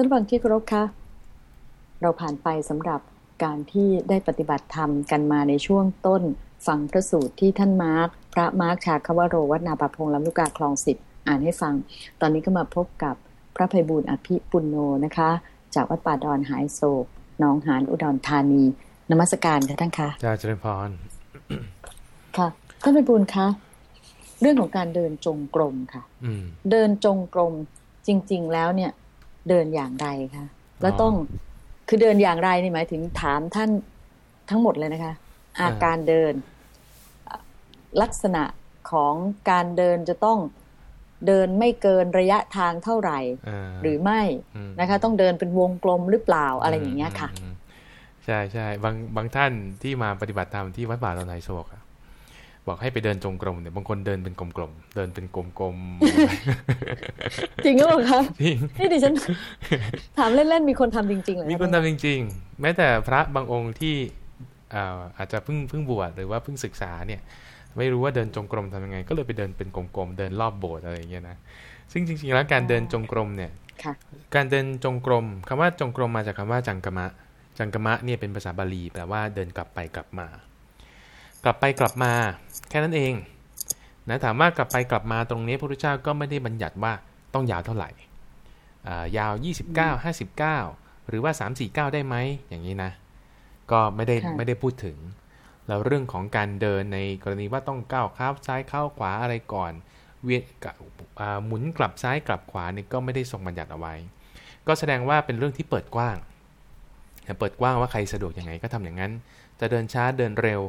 ท่านฟังที่เคารพคะ เราผ่านไปสำหรับการที่ได้ปฏิบัติธรรมกันมาในช่วงต้น ฟังพระสูตรที่ท่านมาร์คพระมาร์คชาคาวโรวัฒนาปพงลำลูกกาคลองสิบอ่านให้ฟัง ตอนนี้ก็มาพบกับพระภัยบูลอภิปุณโนนะคะ จากวัดป่าดอนหายโศกน้องหานอุดรธานีนมัสการค่ะท่านคะจ้าเจริญพรค่ะท่านภัยบูลคะเรื่องของการเดินจงกรมค่ะเดินจงกรมจริง ๆ แล้วเนี่ย เดินอย่างไรคะแล้วต้องคือเดินอย่างไรนี่หมายถึงถามท่านทั้งหมดเลยนะคะ อาการเดิน ลักษณะของการเดินจะต้องเดินไม่เกินระยะทางเท่าไหร่ หรือไม่นะคะ ต้องเดินเป็นวงกลมหรือเปล่าอะไรอย่างเงี้ยค่ะ ใช่ใช่บางบางท่านที่มาปฏิบัติธรรมที่วัดป่าตอนไหนโศก บอกให้ไปเดินจงกรมเนี่ยบางคนเดินเป็นกลมๆเดินเป็นกลมๆจริงหรือเปล่าครับจริงนี่ดิฉันถามเล่นๆมีคนทำจริงๆเลยมีคนทำจริง ๆ แม้แต่พระบางองค์ที่อาจจะเพิ่งเพิ่งบวชหรือว่าเพิ่งศึกษาเนี่ย ไม่รู้ว่าเดินจงกรมทำยังไง ก็เลยไปเดินเป็นกลมๆเดินรอบโบสถ์อะไรอย่างเงี้ยนะซึ่งจริงๆแล้วการเดินจงกรมเนี่ยการเดินจงกรมคำว่าจงกรมมาจากคำว่าจังกมะ จังกมะเนี่ยเป็นภาษาบาลีแปลว่าเดินกลับไปกลับมา กลับไปกลับมาแค่นั้นเองนะถามว่ากลับไปกลับมาตรงนี้พระพุทธเจ้าก็ไม่ได้บัญญัติว่าต้องยาวเท่าไหร่ยาว 29 59 หรือว่า 349 ได้ไหมอย่างนี้นะ ก็ไม่ได้ไม่ได้พูดถึง แล้วเรื่องของการเดินในกรณีว่าต้องก้าวข้าวซ้ายเข้าขวาอะไรก่อนเวียนหมุนกลับซ้ายกลับขวานี่ก็ไม่ได้ทรงบัญญัติเอาไว้ ก็แสดงว่าเป็นเรื่องที่เปิดกว้าง เปิดกว้างว่าใครสะดวกยังไงก็ทำอย่างนั้น จะเดินช้าเดินเร็ว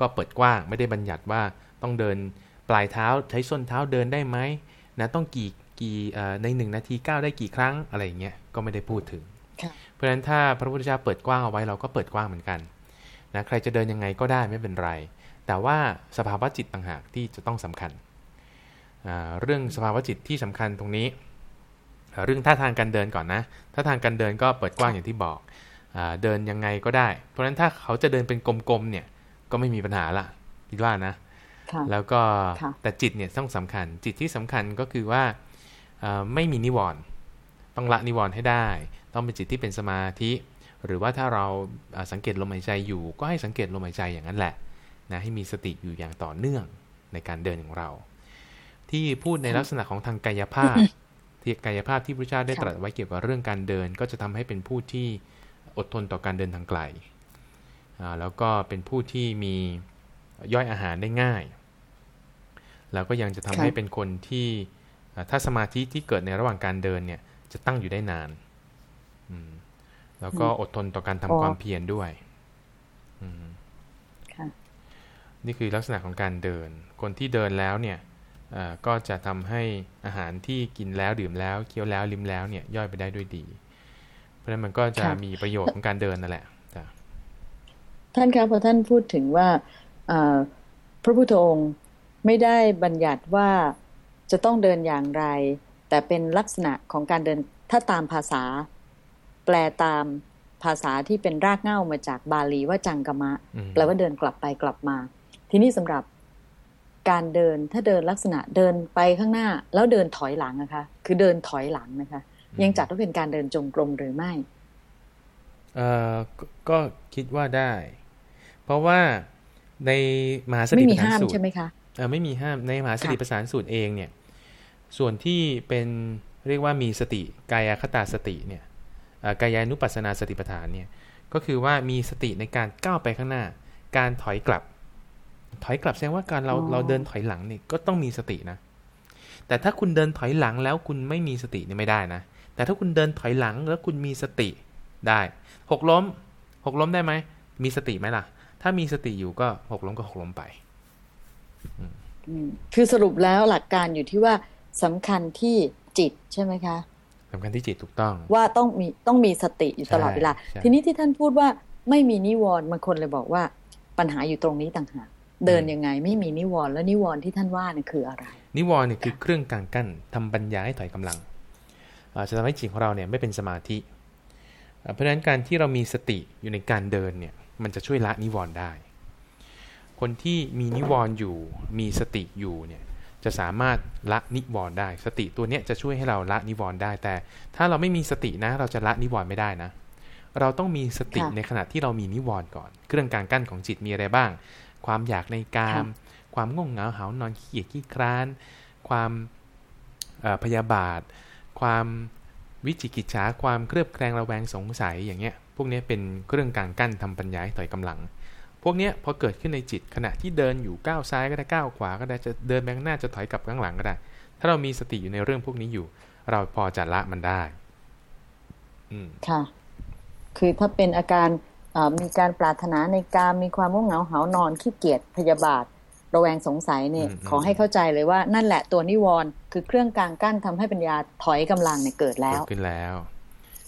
ก็เปิดกว้างไม่ได้บัญญัติว่าต้องเดินปลายเท้าใช้ส้นเท้าเดินได้ไหมนะต้องกี่กี่ในหนึ่งนาทีก้าวได้กี่ครั้งอะไรอย่างเงี้ยก็ไม่ได้พูดถึง เพราะฉะนั้นถ้าพระพุทธเจ้าเปิดกว้างเอาไว้เราก็เปิดกว้างเหมือนกันนะใครจะเดินยังไงก็ได้ไม่เป็นไร แต่ว่าสภาวะจิตต่างหากที่จะต้องสำคัญ เรื่องสภาวะจิตที่สำคัญตรงนี้ เรื่องท่าทางการเดินก่อนนะท่าทางการเดินก็เปิดกว้างอย่างที่บอกเดินยังไงก็ได้ เพราะฉะนั้นถ้าเขาจะเดินเป็นกลมๆเนี่ย ก็ไม่มีปัญหาละคิดว่านะ แล้วก็แต่จิตเนี่ยต้องสำคัญ จิตที่สำคัญก็คือว่าไม่มีนิวรณ์ต้องละนิวรณ์ให้ได้ ต้องเป็นจิตที่เป็นสมาธิ หรือว่าถ้าเราสังเกตลมหายใจอยู่ ก็ให้สังเกตลมหายใจอย่างนั้นแหละนะให้มีสติอยู่อย่างต่อเนื่องในการเดินของเรา ที่พูดในลักษณะของทางกายภาพที่กายภาพที่พระเจ้าได้ตรัสไว้เกี่ยวกับเรื่องการเดิน ก็จะทำให้เป็นผู้ที่อดทนต่อการเดินทางไกล แล้วก็เป็นผู้ที่มีย่อยอาหารได้ง่าย แล้วก็ยังจะทำให้เป็นคนที่ถ้าสมาธิที่เกิดในระหว่างการเดินเนี่ยจะตั้งอยู่ได้นานแล้วก็อดทนต่อการทำความเพียรด้วยนี่คือลักษณะของการเดิน คนที่เดินแล้วเนี่ยก็จะทำให้อาหารที่กินแล้วดื่มแล้วเคี้ยวแล้วลิ้มแล้วเนี่ยย่อยไปได้ด้วยดี เพราะฉะนั้นมันก็จะมีประโยชน์ของการเดินนั่นแหละ ท่านคะพอท่านพูดถึงว่าพระพุทธองค์ไม่ได้บัญญัติว่าจะต้องเดินอย่างไร แต่เป็นลักษณะของการเดินถ้าตามภาษา แปลตามภาษาที่เป็นรากเหง้ามาจากบาลีว่าจังกมะ แปลว่าเดินกลับไปกลับมา ทีนี้สำหรับการเดินถ้าเดินลักษณะเดินไปข้างหน้า แล้วเดินถอยหลังนะคะ คือเดินถอยหลังนะคะ ยังจัดว่าเป็นการเดินจงกรมหรือไม่เออก็คิดว่าได้เพ ราะว่าในมหาสติปัฏฐานสูตรใช่ไหมคะเออไม่มีห้ามในมหาสติปัฏฐานสูตรเองเนี่ย ส่วนที่เป็นเรียกว่ามีสติกายคตาสติเนี่ยกายานุปัสนาสติปัฏฐานเนี่ยก็คือว่ามีสติในการก้าวไปข้างหน้า การถอยกลับ ถอยกลับแสดงว่าการเราเราเดินถอยหลังนี่ก็ต้องมีสตินะ แต่ถ้าคุณเดินถอยหลังแล้วคุณไม่มีสตินี่ไม่ได้นะ แต่ถ้าคุณเดินถอยหลังแล้วคุณมีสติได้หกล้มหกล้มได้ไหมมีสติไหมล่ะ ถ้ามีสติอยู่ก็หกล้มก็หกล้มไปคือสรุปแล้วหลักการอยู่ที่ว่าสำคัญที่จิตใช่ไหมคะสำคัญที่จิตถูกต้อง ว่าต้องมีต้องมีสติอยู่ตลอดเวลา ทีนี้ที่ท่านพูดว่าไม่มีนิวรณ์บางคนเลยบอกว่า ปัญหาอยู่ตรงนี้ต่างหากเดินยังไงไม่มีนิวรณ์แล้วนิวรณ์ที่ท่านว่านี่คืออะไร นิวรณ์เนี่ยคือเครื่องกลางกั้นทำปัญญาให้ถอยกำลังจะทำให้จิตของเราเนี่ยไม่เป็นสมาธิ เพราะฉะนั้นการที่เรามีสติอยู่ในการเดินเนี่ย มันจะช่วยละนิวรณ์ได้ คนที่มีนิวรณ์อยู่ มีสติอยู่เนี่ยจะสามารถละนิวรณ์ได้ สติตัวเนี้ยจะช่วยให้เราละนิวรณ์ได้ แต่ถ้าเราไม่มีสตินะเราจะละนิวรณ์ไม่ได้นะ เราต้องมีสติในขณะที่เรามีนิวรณ์ก่อน เครื่องการกั้นของจิตมีอะไรบ้าง ความอยากในกาม ความง่วงเหงาหานอนขี้เกียจขี้คร้าน ความพยาบาท ความวิจิกิจฉาความเครือบแคลงระแวงสงสัยอย่างเงี้ยพ วกนี้เป็นเครื่องการกั้นทำปัญญาให้ถอยกำลัง พวกนี้พอเกิดขึ้นในจิตขณะที่เดินอยู่ก้าวซ้ายก็ได้ก้าวขวาก็ได้จะเดินไปข้างหน้าจะถอยกลับข้างหลังก็ได้ ถ้าเรามีสติอยู่ในเรื่องพวกนี้อยู่ เราพอจะละมันได้ อืมค่ะ คือถ้าเป็นอาการมีการปรารถนาในการมีความง่วงเหงาหานอนขี้เกียจพยาบาทระแวงสงสัยเนี่ยขอให้เข้าใจเลยว่านั่นแหละตัวนิวรณ์คือเครื่องกลางกั้นทำให้ปัญญาถอยกำลังเนี่ยเกิดแล้วขึ้นแล้ว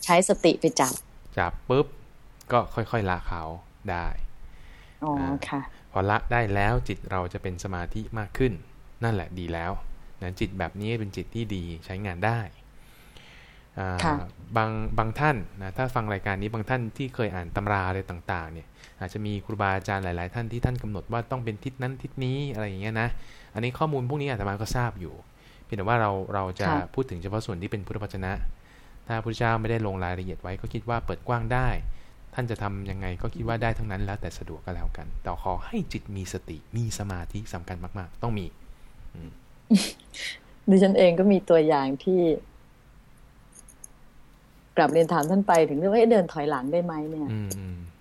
ใช้สติไปจับ จับปุ๊บก็ค่อยๆละเขาได้อ๋อค่ะพอละได้แล้วจิตเราจะเป็นสมาธิมากขึ้น นั่นแหละดีแล้วนะจิตแบบนี้เป็นจิตที่ดีใช้งานได้บางบางท่านนะถ้าฟังรายการนี้บางท่านที่เคยอ่านตำราอะไรต่าง ๆ เนี่ย อาจจะมีครูบาอาจารย์หลาย ๆ ท่านที่ท่านกำหนดว่าต้องเป็นทิศนั้นทิศนี้อะไรอย่างเงี้ยนะอันนี้ข้อมูลพวกนี้อาตมาก็ทราบอยู่เพียงแต่ว่าเราเราจะพูดถึงเฉพาะส่วนที่เป็นพุทธวจนะ ถ้าพระเจ้าไม่ได้ลงรายละเอียดไว้ก็คิดว่าเปิดกว้างได้ ท่านจะทํำยังไงก็คิดว่าได้ทั้งนั้นแล้วแต่สะดวกก็แล้วกัน แต่ขอให้จิตมีสติมีสมาธิสำคัญมาก ๆ ต้องมีดิฉันเองก็มีตัวอย่างที่กลับเรียนถามท่านไปถึงเรื่องว่าเดินถอยหลังได้ไหมเนี่ย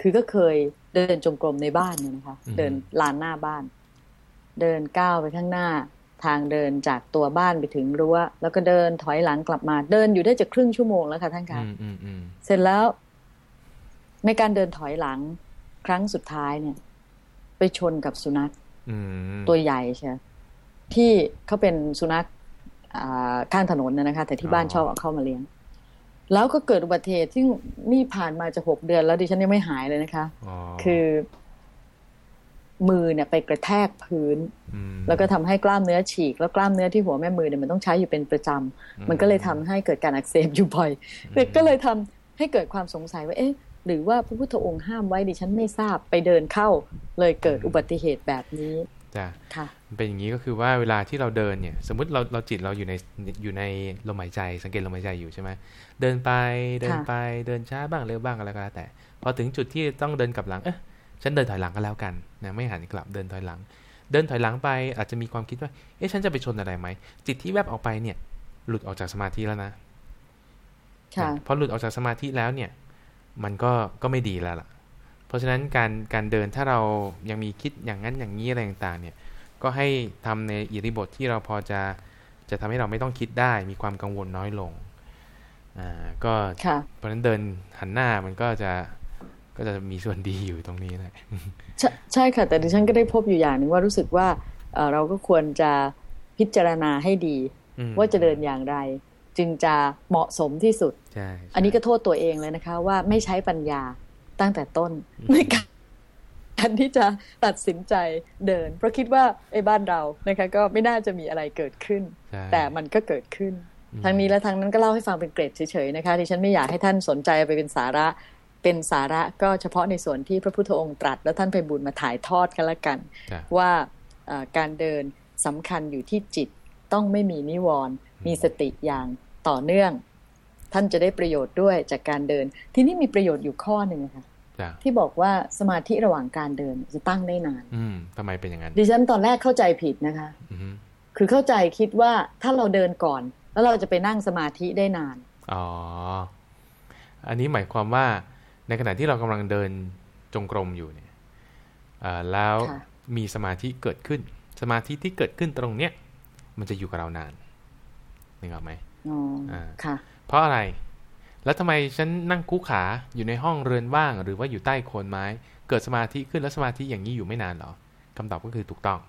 คือก็เคยเดินจงกรมในบ้านเนี่ยนะคะ เดินลานหน้าบ้าน เดินก้าวไปข้างหน้า ทางเดินจากตัวบ้านไปถึงรั้วแล้วก็เดินถอยหลังกลับมา เดินอยู่ได้จะครึ่งชั่วโมงแล้วค่ะท่านคะเสร็จแล้ว ในการเดินถอยหลังครั้งสุดท้ายเนี่ย ไปชนกับสุนัขตัวใหญ่ใช่ที่เขาเป็นสุนัขข้างถนนนะคะ แต่ที่บ้านชอบเอาเข้ามาเลี้ยง แล้วก็เกิดอุบัติเหตุที่นี่ผ่านมาจะหกเดือนแล้วดิฉันยังไม่หายเลยนะคะ คือ มือเนี่ยไปกระแทกพื้น แล้วก็ทำให้กล้ามเนื้อฉีก แล้วกล้ามเนื้อที่หัวแม่มือเนี่ยมันต้องใช้อยู่เป็นประจำมันก็เลยทำให้เกิดการอักเสบอยู่บ่อยก็เลยทำให้เกิดความสงสัยว่าเอ๊ะหรือว่าพระพุทธองค์ห้ามไว้ดิฉันไม่ทราบไปเดินเข้า เลยเกิดอุบัติเหตุแบบนี้จ้ะค่ะเป็นอย่างนี้ก็คือว่าเวลาที่เราเดินเนี่ย สมมติเราเราจิตเราอยู่ในอยู่ในลมหายใจ สังเกตลมหายใจอยู่ใช่ไหมเดินไปเดินไปเดินช้าบ้างเร็วบ้างอะไรก็แล้วแต่พอถึงจุดที่ต้องเดินกลับหลังเอ๊ะ ฉันเดินถอยหลังก็แล้วกันนะไม่หันกลับเดินถอยหลัง เดินถอยหลังไปอาจจะมีความคิดว่า เอ๊ะฉันจะไปชนอะไรไหมจิตที่แวบออกไปเนี่ย หลุดออกจากสมาธิแล้วนะพอหลุดออกจากสมาธิแล้วเนี่ย มันก็ก็ไม่ดีแล้วล่ะ เพราะฉะนั้นการการเดินถ้าเรายังมีคิดอย่างนั้นอย่างนี้อะไรต่างๆเนี่ย ก็ให้ทำในอิริบทที่เราพอจะจะทำให้เราไม่ต้องคิดได้ มีความกังวลน้อยลงอ่าก็เพราะฉะนั้นเดินหันหน้ามันก็จะ ก็จะมีส่วนดีอยู่ตรงนี้แหละใช่ใช่ค่ะ แต่ดิฉันก็ได้พบอยู่อย่างหนึ่งว่ารู้สึกว่าเราก็ควรจะพิจารณาให้ดี ว่าจะเดินอย่างไร จึงจะเหมาะสมที่สุด อันนี้ก็โทษตัวเองเลยนะคะ ว่าไม่ใช้ปัญญาตั้งแต่ต้นในการการที่จะตัดสินใจเดิน เพราะคิดว่าไอ้บ้านเรานะคะก็ไม่น่าจะมีอะไรเกิดขึ้น แต่มันก็เกิดขึ้นทางนี้และทางนั้นก็เล่าให้ฟังเป็นเกรดเฉยๆนะคะที่ฉันไม่อยากให้ท่านสนใจไปเป็นสาระ เป็นสาระก็เฉพาะในส่วนที่พระพุทธองค์ตรัส แล้วท่านไปบุญมาถ่ายทอดกันละกัน ว่าการเดินสำคัญอยู่ที่จิตต้องไม่มีนิวรณ์มีสติอย่างต่อเนื่อง ท่านจะได้ประโยชน์ด้วยจากการเดิน ที่นี่มีประโยชน์อยู่ข้อหนึ่งค่ะที่บอกว่าสมาธิระหว่างการเดินจะตั้งได้นานอืมทำไมเป็นอย่างนั้น ดิฉันตอนแรกเข้าใจผิดนะคะคือเข้าใจคิดว่าถ้าเราเดินก่อน แล้วเราจะไปนั่งสมาธิได้นานอ๋ออันนี้หมายความว่า ในขณะที่เรากำลังเดินจงกรมอยู่เนี่ยแล้วมีสมาธิเกิดขึ้น สมาธิที่เกิดขึ้นตรงเนี้ยมันจะอยู่กับเรานานนึกออกไหมอ๋อค่ะ เพราะอะไร แล้วทำไมฉันนั่งคู่ขาอยู่ในห้องเรือนว่าง หรือว่าอยู่ใต้โคนไม้ เกิดสมาธิขึ้นแล้วสมาธิอย่างนี้อยู่ไม่นานหรอคำตอบก็คือถูกต้อง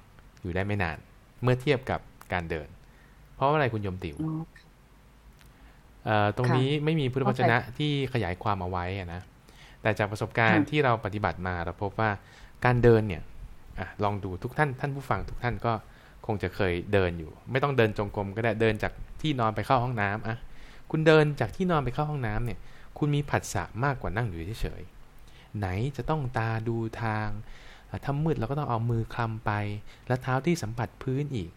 อยู่ได้ไม่นาน เมื่อเทียบกับการเดิน เพราะอะไรคุณยมติวตรงนี้ไม่มีพุทธวจนะที่ขยายความเอาไว้นะ แต่จากประสบการณ์ที่เราปฏิบัติมาเราพบว่าการเดินเนี่ยอลองดูทุกท่านท่านผู้ฟังทุกท่านก็คงจะเคยเดินอยู่ ไม่ต้องเดินจงกรมก็ได้เดินจากที่นอนไปเข้าห้องน้ำอะคุณเดินจากที่นอนไปเข้าห้องน้ำเนี่ย คุณมีผัสสะมากกว่านั่งอยู่เฉยๆไหนจะต้องตาดูทางถ้ามืดเราก็ต้องเอามือคลำไป แล้วเท้าที่สัมผัสพื้นอีก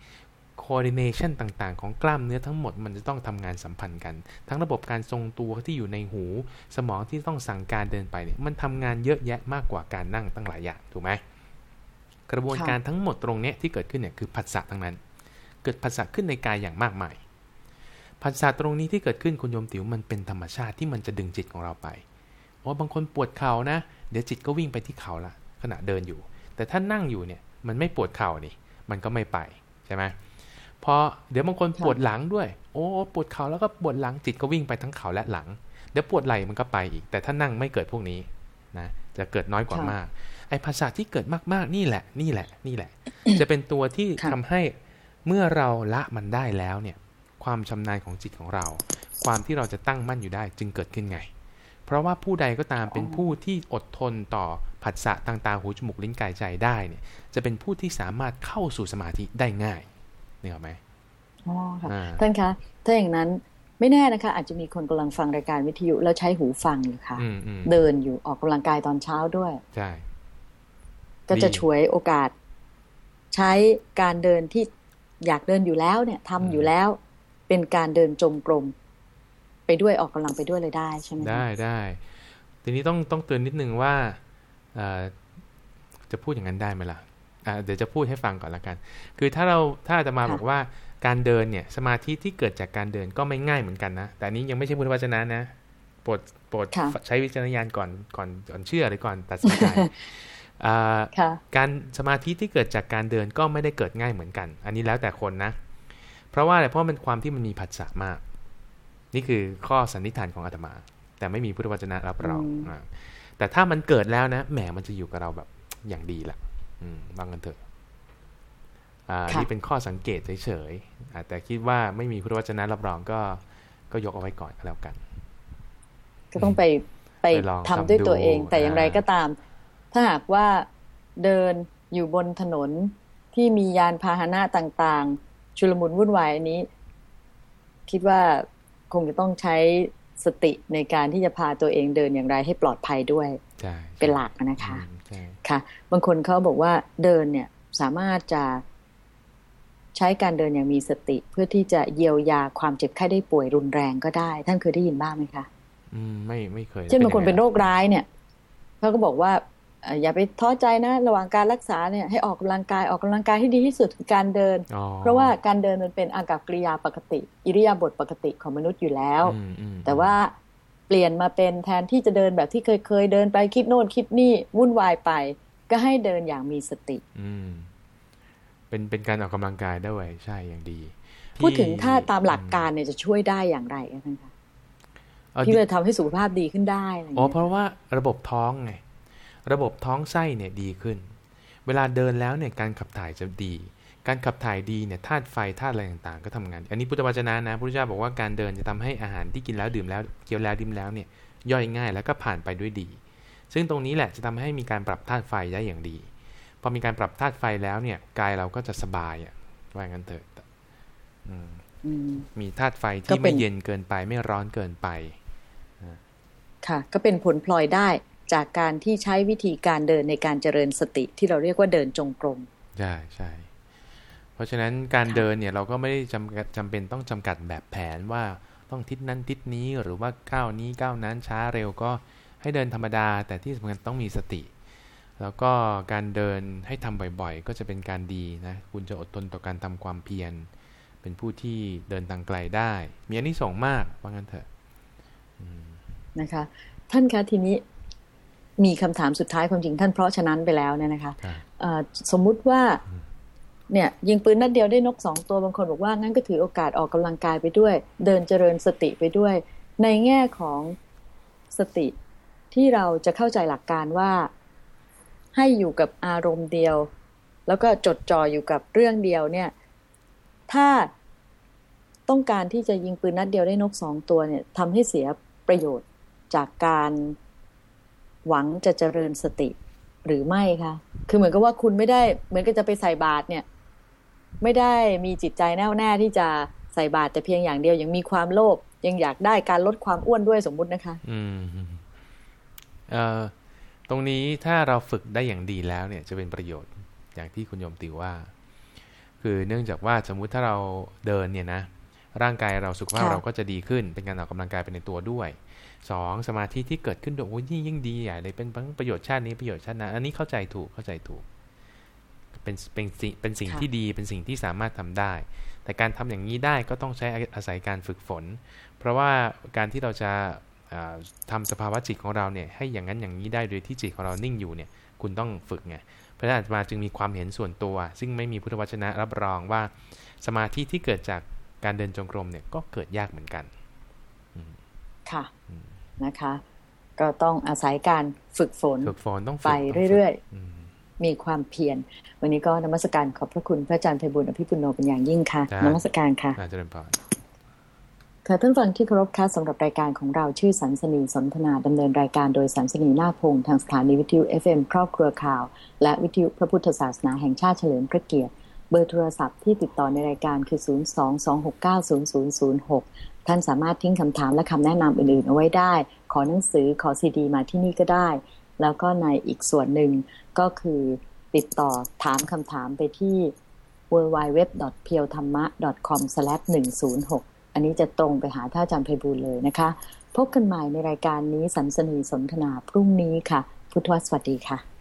coordination ต่างๆ ของกล้ามเนื้อทั้งหมดมันจะต้องทำงานสัมพันธ์กัน ทั้งระบบการทรงตัวที่อยู่ในหู สมองที่ต้องสั่งการเดินไปเนี่ยมันทำงานเยอะแยะมากกว่าการนั่งตั้งหลายอย่างถูกไหมกระบวนการทั้งหมดตรงนี้ที่เกิดขึ้นเนี่ยคือผัสสะทั้งนั้น เกิดผัสสะขึ้นในกายอย่างมากมายผัสสะตรงนี้ที่เกิดขึ้นคุณโยมติ๋วมันเป็นธรรมชาติที่มันจะดึงจิตของเราไปว่าบางคนปวดเข่านะ เดี๋ยวจิตก็วิ่งไปที่เข่าละขณะเดินอยู่ แต่ถ้านั่งอยู่เนี่ยมันไม่ปวดเข่านี่มันก็ไม่ไปใช่ไหม พอเดี๋ยวบางคนปวดหลังด้วย โอ้ปวดเข่าแล้วก็ปวดหลังจิตก็วิ่งไปทั้งเข่าและหลัง เดี๋ยวปวดไหล่มันก็ไปอีก แต่ถ้านั่งไม่เกิดพวกนี้นะจะเกิดน้อยกว่ามาก ไอ้ภาษาที่เกิดมากๆนี่แหละ นี่แหละ นี่แหละ จะเป็นตัวที่ทำให้เมื่อเราละมันได้แล้วเนี่ย ความชำนาญของจิตของเรา ความที่เราจะตั้งมั่นอยู่ได้จึงเกิดขึ้นไง เพราะว่าผู้ใดก็ตามเป็นผู้ที่อดทนต่อผัสสะทางตาหูจมูกลิ้นกายใจได้เนี่ย จะเป็นผู้ที่สามารถเข้าสู่สมาธิได้ง่าย นี่เหรอไหมอ๋อค่ะท่านคะถ้าอย่างนั้นไม่แน่นะคะ อาจจะมีคนกำลังฟังรายการวิทยุแล้วใช้หูฟังอยู่ค่ะเดินอยู่ออกกำลังกายตอนเช้าด้วยใช่ก็จะช่วยโอกาส ใช้การเดินที่อยากเดินอยู่แล้วเนี่ยทำอยู่แล้ว เป็นการเดินจงกรมไปด้วยออกกำลังไปด้วยเลยได้ใช่ไหมได้ได้ทีนี้ต้องต้องเตือนนิดนึงว่าจะพูดอย่างนั้นได้ไหมล่ะ เดี๋ยวจะพูดให้ฟังก่อนละกัน คือถ้าเราถ้าจะมาบอกว่าการเดินเนี่ยสมาธิที่เกิดจากการเดินก็ไม่ง่ายเหมือนกันนะ แต่นี้ยังไม่ใช่พุทธวจนะนะโปรดโปรดใช้วิจารณญาณก่อนก่อนก่อนเชื่อหรือก่อนตัดสินใจการสมาธิที่เกิดจากการเดินก็ไม่ได้เกิดง่ายเหมือนกัน อันนี้แล้วแต่คนนะ เพราะว่าอะไรเพราะมันความที่มันมีผัสสะมาก นี่คือข้อสันนิษฐานของอาตมา แต่ไม่มีพุทธวจนะรับรองแต่ถ้ามันเกิดแล้วนะแหมมันจะอยู่กับเราแบบอย่างดีแหละ บางกันเถอะนี่เป็นข้อสังเกตเฉยๆแต่คิดว่าไม่มีพุทธวจนะรับรองก็ก็ยกเอาไว้ก่อนก็แล้วกัน ก็ต้องไปไปทำด้วยตัวเอง แต่อย่างไรก็ตาม ถ้าหากว่าเดินอยู่บนถนนที่มียานพาหนะต่าง ๆ ชุลมุนวุ่นวายอันนี้ คิดว่าคงจะต้องใช้ สติในการที่จะพาตัวเองเดินอย่างไรให้ปลอดภัยด้วยเป็นหลักนะคะค่ะ บางคนเขาบอกว่าเดินเนี่ยสามารถจะใช้การเดินอย่างมีสติ เพื่อที่จะเยียวยาความเจ็บไข้ได้ป่วยรุนแรงก็ได้ ท่านเคยได้ยินบ้างไหมคะ อืมไม่ไม่เคย เช่นบางคนเป็นโรคร้ายเนี่ยเขาก็บอกว่า อย่าไปท้อใจนะ ระหว่างการรักษาเนี่ยให้ออกกำลังกายออกกำลังกายให้ดีที่สุดคือการเดิน เพราะว่าการเดินมันเป็นอากับกิริยาปกติ อิริยาบถปกติของมนุษย์อยู่แล้ว แต่ว่าเปลี่ยนมาเป็นแทนที่จะเดินแบบที่เคยเคยเดินไปคิดโน่นคิดนี่วุ่นวายไป ก็ให้เดินอย่างมีสติ อืเป็นเป็นการออกกำลังกายด้วยใช่อย่างดี พูดถึงถ้าตามหลักการเนี่ยจะช่วยได้อย่างไรท่านคะที่จะทำให้สุขภาพดีขึ้นได้อ๋อเพราะว่าระบบท้องไง ระบบท้องไส้เนี่ยดีขึ้น เวลาเดินแล้วเนี่ยการขับถ่ายจะดี การขับถ่ายดีเนี่ยธาตุไฟธาตุอะไรต่างๆ ก็ทำงาน อันนี้พุทธวจนะนะพุทธเจ้าบอกว่าการเดินจะทำให้อาหารที่กินแล้วดื่มแล้วเคี้ยวแล้วดื่มแล้วเนี่ยย่อยง่ายแล้วก็ผ่านไปด้วยดี ซึ่งตรงนี้แหละจะทำให้มีการปรับธาตุไฟได้อย่างดี พอมีการปรับธาตุไฟแล้วเนี่ยกายเราก็จะสบายอะว่างั้นเถอะมีธาตุไฟที่ไม่เย็นเกินไปไม่ร้อนเกินไปค่ะ ก็เป็นผลพลอยได้ จากการที่ใช้วิธีการเดินในการเจริญสติที่เราเรียกว่าเดินจงกรมใช่ใช่เพราะฉะนั้นการเดินเนี่ยเราก็ไม่ได้จำจำเป็นต้องจำกัดแบบแผนว่าต้องทิศนั้นทิศนี้หรือว่าก้าวนี้ก้าวนั้นช้าเร็วก็ให้เดินธรรมดา แต่ที่สำคัญต้องมีสติ แล้วก็การเดินให้ทำบ่อยๆ ก็จะเป็นการดีนะคุณจะอดทนต่อการทำความเพียรเป็นผู้ที่เดินทางไกลได้ มีอันนี้ส่งมากว่างั้นเถอะนะคะท่านคะทีนี้ มีคำถามสุดท้ายความจริงท่านเพราะฉะนั้นไปแล้วเนี่ยนะคะะสมมุติว่าเนี่ยยิงปืนนัดเดียวได้นกสองตัวบางคนบอกว่างั้นก็ถือโอกาสออกกำลังกายไปด้วย เดินเจริญสติไปด้วย ในแง่ของสติที่เราจะเข้าใจหลักการว่าให้อยู่กับอารมณ์เดียว แล้วก็จดจ่ออยู่กับเรื่องเดียวเนี่ย ถ้าต้องการที่จะยิงปืนนัดเดียวได้นกสองตัวเนี่ยทำให้เสียประโยชน์จากการ หวังจะเจริญสติหรือไม่คะ คือเหมือนกับว่าคุณไม่ได้ เหมือนกับจะไปใส่บาตรเนี่ย ไม่ได้มีจิตใจแน่วแน่ที่จะใส่บาตรแต่เพียงอย่างเดียว ยังมีความโลภยังอยากได้การลดความอ้วนด้วยสมมุตินะคะ อืมเอ่อตรงนี้ถ้าเราฝึกได้อย่างดีแล้วเนี่ยจะเป็นประโยชน์อย่างที่คุณโยมติว่า คือเนื่องจากว่าสมมุติถ้าเราเดินเนี่ยนะร่างกายเราสุขภาพเราก็จะดีขึ้น เป็นการออกกำลังกายไปในตัวด้วย สองสมาธิที่เกิดขึ้นด้วยโอ้ยยิ่งยิ่งดีใหญ่เลยเป็นประโยชน์ชาตินี้ประโยชน์ชาติหนั้นอันนี้เข้าใจถูกเข้าใจถูก เป็นเป็นสิ่งเป็นสิ่งค่ะที่ดีเป็นสิ่งที่สามารถทำได้ แต่การทำอย่างนี้ได้ก็ต้องใช้อาศัยการฝึกฝน เพราะว่าการที่เราจะอ่าทำสภาวะจิตของเราเนี่ยให้อย่างนั้นอย่างนี้ได้โดยที่จิตของเรานิ่งอยู่เนี่ยคุณต้องฝึกไงเพราะฉะนั้นอาตมาจึงมีความเห็นส่วนตัว ซึ่งไม่มีพุทธวจนะรับรองว่าสมาธิที่เกิดจากการเดินจงกรมเนี่ยก็เกิดยากเหมือนกันค่ะ นะคะ ก็ต้องอาศัยการฝึกฝนฝึกฝนต้องฝึกไปต้องฝึกเรื่อยอืมๆมีความเพียร วันนี้ก็นมัสการขอบพระคุณพระอาจารย์ไพบุญอภิปุโนเป็นอย่างยิ่งค่ะจ้ะนมัสการค่ะอาจจะเริญพรค่ะท่านฟังที่เคารพค่ะสำหรับรายการของเราชื่อสันสนีสนทนาดำเนินรายการโดยสันสนีนาคพงศ์ทางสถานีวิทยุ FM ครอบครัวข่าว และวิทยุพระพุทธศาสนาแห่งชาติเฉลิมพระเกียรติ เบอร์โทรศัพท์ที่ติดต่อในรายการคือ 022690006 ท่านสามารถทิ้งคำถามและคำแนะนำอื่นๆเอาไว้ได้ ขอหนังสือขอซีดี มาที่นี่ก็ได้ แล้วก็ในอีกส่วนหนึ่งก็คือติดต่อถามคำถามไปที่ w w w p e e l t h a m m a c o m 106 อันนี้จะตรงไปหาท่านอาจารย์ไพบูลเลยนะคะ พบกันใหม่ในรายการนี้สันสนีสนทนาพรุ่งนี้ค่ะ พุทธวสวัสดีค่ะ